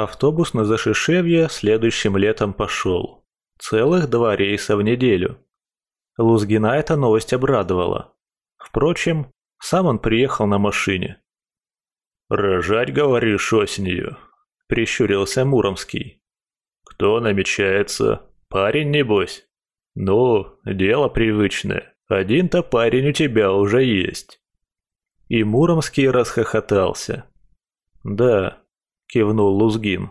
Автобус на Зашишевье следующим летом пошел. Целых два рейса в неделю. Лузгина эта новость обрадовала. Впрочем, сам он приехал на машине. «Рожать, говоришь, осенью?» – прищурился Муромский. «Кто намечается? Парень, небось?» «Ну, дело привычное. Один-то парень у тебя уже есть». И Муромский расхохотался. «Да», – кивнул Лузгин.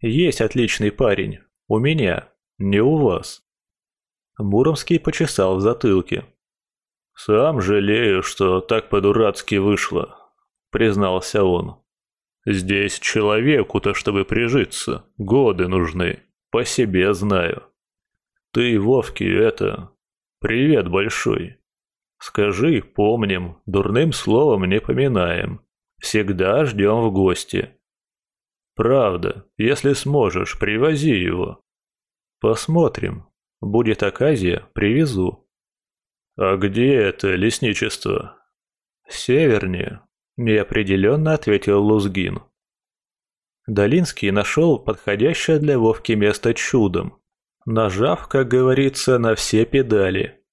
«Есть отличный парень. У меня, не у вас». Муромский почесал в затылке. «Сам жалею, что так по-дурацки вышло», — признался он. «Здесь человеку-то, чтобы прижиться, годы нужны, по себе знаю. Ты, Вовке, это... Привет большой. Скажи, помним, дурным словом не поминаем. Всегда ждем в гости. Правда, если сможешь, привози его. Посмотрим. Будет оказия, привезу. «А где это лесничество?» «Севернее», – неопределенно ответил Лузгин. Долинский нашел подходящее для Вовки место чудом, нажав, как говорится, на все педали.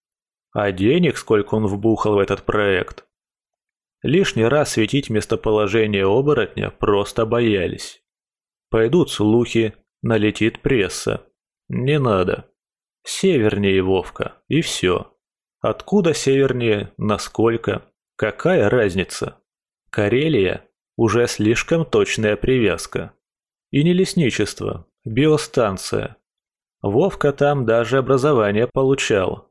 А денег, сколько он вбухал в этот проект. Лишний раз светить местоположение оборотня просто боялись. Пойдут слухи, налетит пресса. Не надо. Севернее Вовка, и все. Откуда севернее, насколько, какая разница? Карелия – уже слишком точная привязка. И не лесничество, биостанция. Вовка там даже образование получал.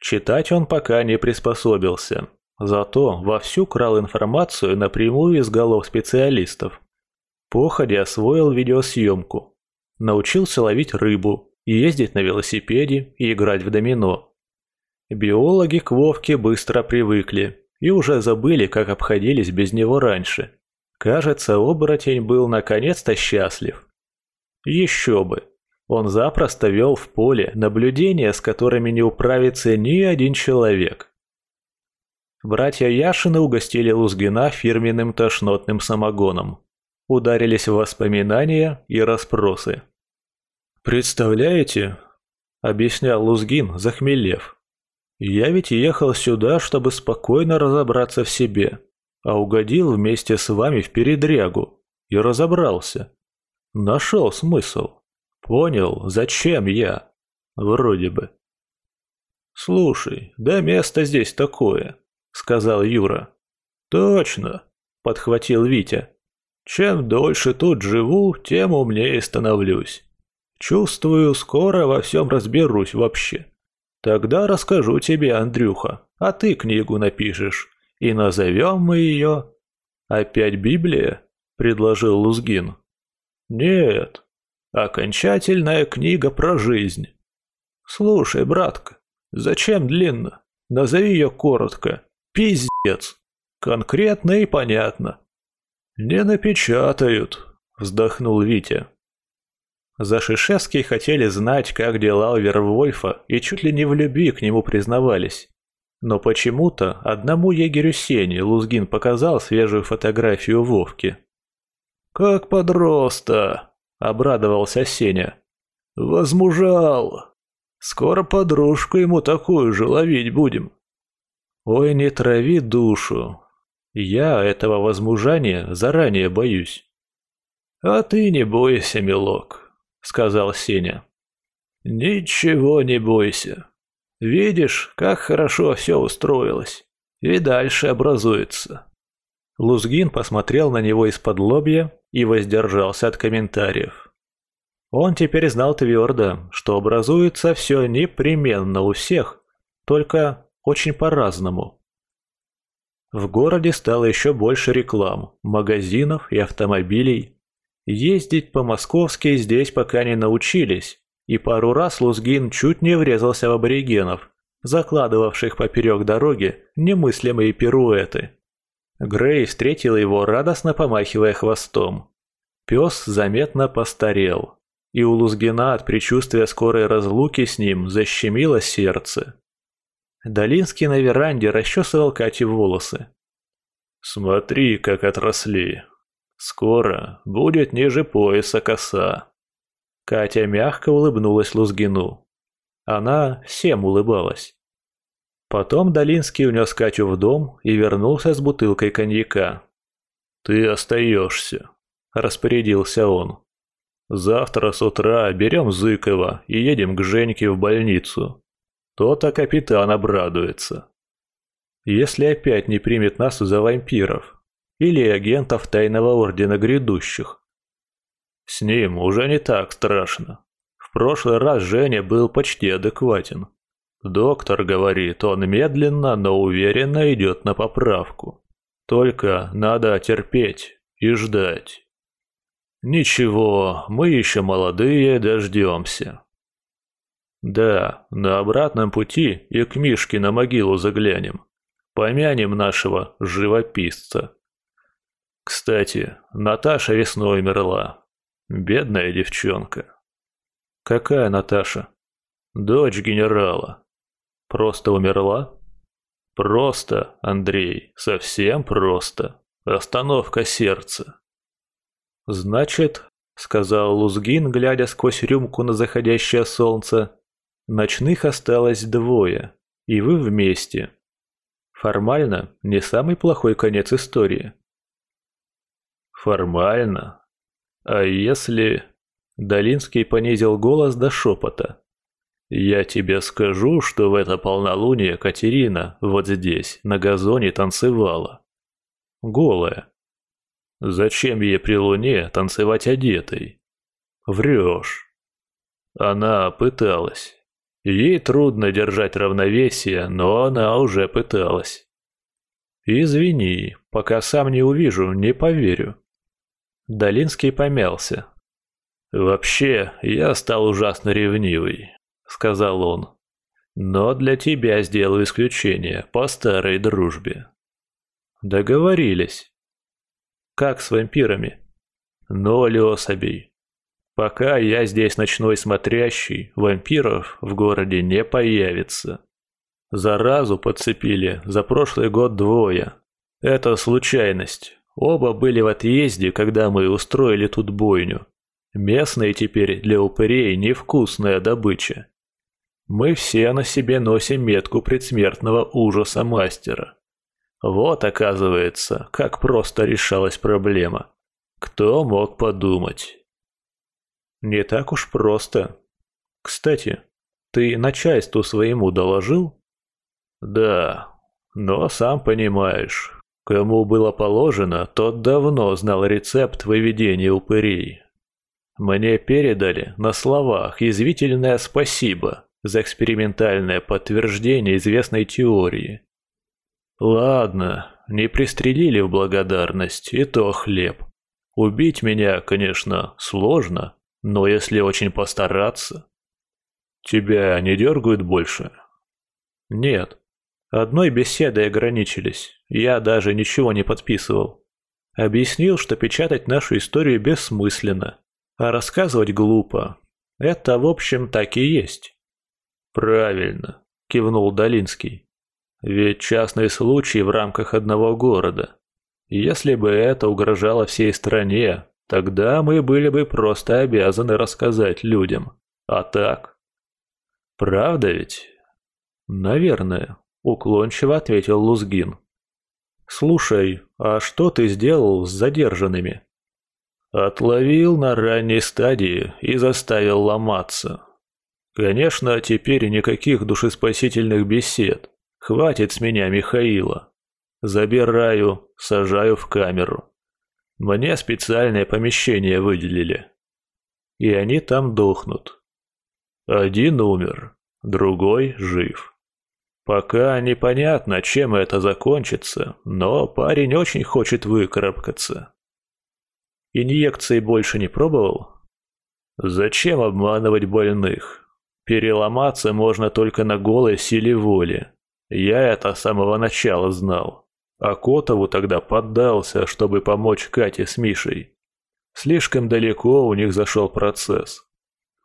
Читать он пока не приспособился, зато вовсю крал информацию напрямую из голов специалистов. Походя освоил видеосъемку. Научился ловить рыбу, ездить на велосипеде и играть в домино. Биологи к Вовке быстро привыкли и уже забыли, как обходились без него раньше. Кажется, оборотень был наконец-то счастлив. Еще бы. Он запросто вел в поле наблюдения, с которыми не управится ни один человек. Братья Яшины угостили Лузгина фирменным тошнотным самогоном. Ударились воспоминания и расспросы. «Представляете?» – объяснял Лузгин, захмелев. Я ведь ехал сюда, чтобы спокойно разобраться в себе, а угодил вместе с вами в передрягу и разобрался. Нашел смысл. Понял, зачем я. Вроде бы. «Слушай, да место здесь такое», — сказал Юра. «Точно», — подхватил Витя. «Чем дольше тут живу, тем умнее становлюсь. Чувствую, скоро во всем разберусь вообще. Тогда расскажу тебе, Андрюха, а ты книгу напишешь. И назовем мы ее... Опять Библия? Предложил Лузгин. Нет, окончательная книга про жизнь. Слушай, братка, зачем длинно? Назови ее коротко. Пиздец. Конкретно и понятно. Не напечатают, вздохнул Витя. Зашишевские хотели знать, как дела у Вервольфа, и чуть ли не в любви к нему признавались. Но почему-то одному егерю Сене Лузгин показал свежую фотографию Вовки. «Как подрос-то!» – обрадовался Сеня. «Возмужал! Скоро подружку ему такую же ловить будем!» «Ой, не трави душу! Я этого возмужания заранее боюсь!» «А ты не бойся, милок!» сказал Сеня. «Ничего не бойся. Видишь, как хорошо все устроилось. И дальше образуется». Лузгин посмотрел на него из-под лобья и воздержался от комментариев. Он теперь знал твердо, что образуется все непременно у всех, только очень по-разному. В городе стало еще больше реклам, магазинов и автомобилей. Ездить по-московски здесь пока не научились, и пару раз Лузгин чуть не врезался в аборигенов, закладывавших поперек дороги немыслимые пируэты. Грей встретил его, радостно помахивая хвостом. Пес заметно постарел, и у Лузгина от предчувствия скорой разлуки с ним защемило сердце. Долинский на веранде расчесывал Кате волосы. «Смотри, как отросли», Скоро будет ниже пояса коса. Катя мягко улыбнулась Лузгину. Она всем улыбалась. Потом Долинский унес Катю в дом и вернулся с бутылкой коньяка. «Ты остаешься», – распорядился он. «Завтра с утра берем Зыкова и едем к Женьке в больницу. То-то капитан обрадуется». «Если опять не примет нас за вампиров или агентов тайного ордена грядущих». «С ним уже не так страшно. В прошлый раз Женя был почти адекватен. Доктор говорит, он медленно, но уверенно идет на поправку. Только надо терпеть и ждать. Ничего, мы еще молодые, дождемся. Да, на обратном пути и к Мишке на могилу заглянем. Помянем нашего живописца. Кстати, Наташа весной умерла. Бедная девчонка. Какая Наташа? Дочь генерала. Просто умерла? Просто, Андрей, совсем просто. Остановка сердца. Значит, сказал Лузгин, глядя сквозь рюмку на заходящее солнце, ночных осталось двое, и вы вместе. Формально, не самый плохой конец истории. Формально? А если... Долинский понизил голос до шепота. «Я тебе скажу, что в это полнолуние Катерина вот здесь, на газоне, танцевала. Голая. Зачем ей при луне танцевать одетой? Врешь. Она пыталась. Ей трудно держать равновесие, но она уже пыталась. Извини, пока сам не увижу, не поверю. Долинский помялся. Вообще, я стал ужасно ревнивый. — сказал он. «Но для тебя сделаю исключение по старой дружбе». «Договорились». «Как с вампирами?» «Ноль особей. Пока я здесь ночной смотрящий, вампиров в городе не появится. Заразу подцепили за прошлый год двое. Это случайность. Оба были в отъезде, когда мы устроили тут бойню. Местные теперь для упырей невкусная добыча. Мы все на себе носим метку предсмертного ужаса мастера. Вот, оказывается, как просто решалась проблема. Кто мог подумать? Не так уж просто. Кстати, ты начальству своему доложил? Да, но сам понимаешь, кому было положено, тот давно знал рецепт выведения упырей. Мне передали на словах язвительное спасибо за экспериментальное подтверждение известной теории. Ладно, не пристрелили в благодарность, и то хлеб. Убить меня, конечно, сложно, но если очень постараться... Тебя не дергают больше? Нет. Одной беседой ограничились. Я даже ничего не подписывал. Объяснил, что печатать нашу историю бессмысленно, а рассказывать глупо. Это, в общем, так и есть. «Правильно», – кивнул Долинский. «Ведь частный случай в рамках одного города. Если бы это угрожало всей стране, тогда мы были бы просто обязаны рассказать людям. А так?» «Правда ведь?» «Наверное», – уклончиво ответил Лузгин. «Слушай, а что ты сделал с задержанными?» «Отловил на ранней стадии и заставил ломаться. Конечно, теперь никаких душеспасительных бесед. Хватит с меня Михаила. Забираю, сажаю в камеру. Мне специальное помещение выделили. И они там дохнут. Один умер, другой жив. Пока непонятно, чем это закончится, но парень очень хочет выкарабкаться. Инъекции больше не пробовал? Зачем обманывать больных? Переломаться можно только на голой силе воли. Я это с самого начала знал. А Котову тогда поддался, чтобы помочь Кате с Мишей. Слишком далеко у них зашел процесс.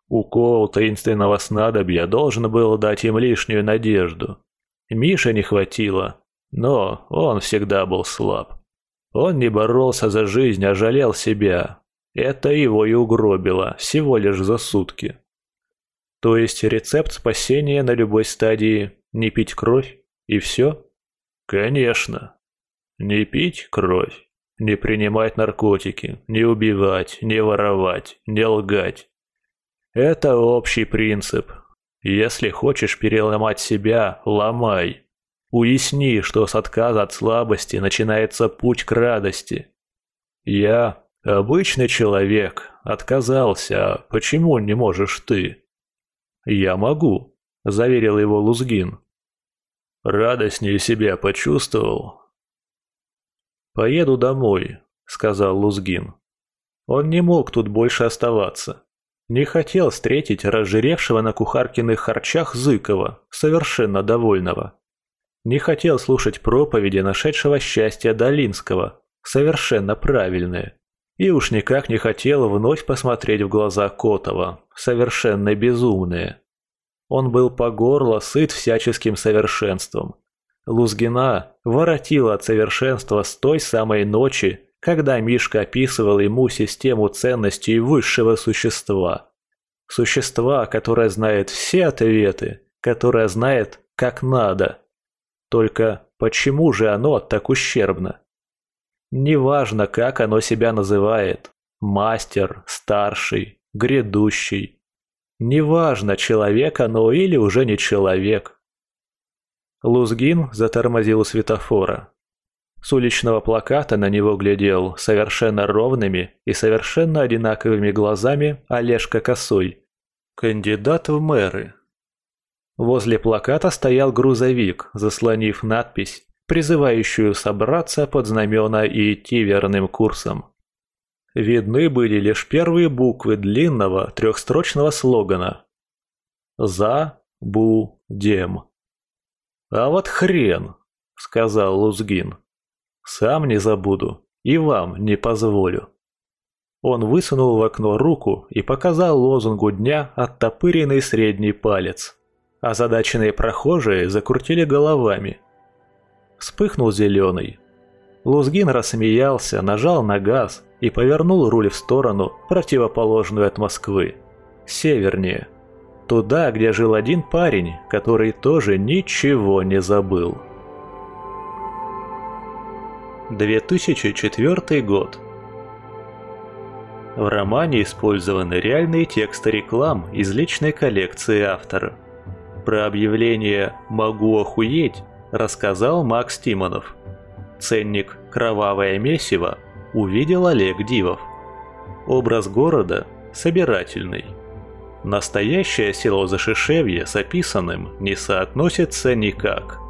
Укол таинственного снадобья должен был дать им лишнюю надежду. Мише не хватило, но он всегда был слаб. Он не боролся за жизнь, а жалел себя. Это его и угробило, всего лишь за сутки. То есть рецепт спасения на любой стадии – не пить кровь и все? Конечно. Не пить кровь, не принимать наркотики, не убивать, не воровать, не лгать. Это общий принцип. Если хочешь переломать себя, ломай. Уясни, что с отказа от слабости начинается путь к радости. Я, обычный человек, отказался, а почему не можешь ты? Я могу, заверил его Лузгин. Радостнее себя почувствовал. Поеду домой, сказал Лузгин. Он не мог тут больше оставаться. Не хотел встретить разжиревшего на кухаркиных харчах Зыкова, совершенно довольного. Не хотел слушать проповеди нашедшего счастья Долинского, совершенно правильные. И уж никак не хотел вновь посмотреть в глаза Котова, совершенно безумные. Он был по горло сыт всяческим совершенством. Лузгина воротила от совершенства с той самой ночи, когда Мишка описывал ему систему ценностей высшего существа. Существа, которое знает все ответы, которое знает, как надо. Только почему же оно так ущербно? Неважно, как оно себя называет. Мастер, старший, грядущий. Неважно, человек оно или уже не человек. Лузгин затормозил у светофора. С уличного плаката на него глядел совершенно ровными и совершенно одинаковыми глазами Олежка Косой. Кандидат в мэры. Возле плаката стоял грузовик, заслонив надпись, призывающую собраться под знамена и идти верным курсом. Видны были лишь первые буквы длинного трехстрочного слогана «За, Бу, Дем». «А вот хрен», — сказал Лузгин. Сам не забуду и вам не позволю. Он высунул в окно руку и показал лозунгу дня оттопыренный средний палец. Озадаченные прохожие закрутили головами. Вспыхнул зеленый. Лузгин рассмеялся, нажал на газ и повернул руль в сторону, противоположную от Москвы. Севернее. Туда, где жил один парень, который тоже ничего не забыл. 2004 год. В романе использованы реальные тексты реклам из личной коллекции автора. Про объявление «Могу охуеть» рассказал Макс Тимонов. Ценник «Кровавое месиво» увидел Олег Дивов. Образ города собирательный. Настоящее село Зашишевье с описанным не соотносится никак –